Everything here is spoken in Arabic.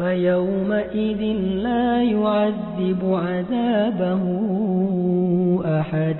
فيومئذ لا يعذب عذابه أحد.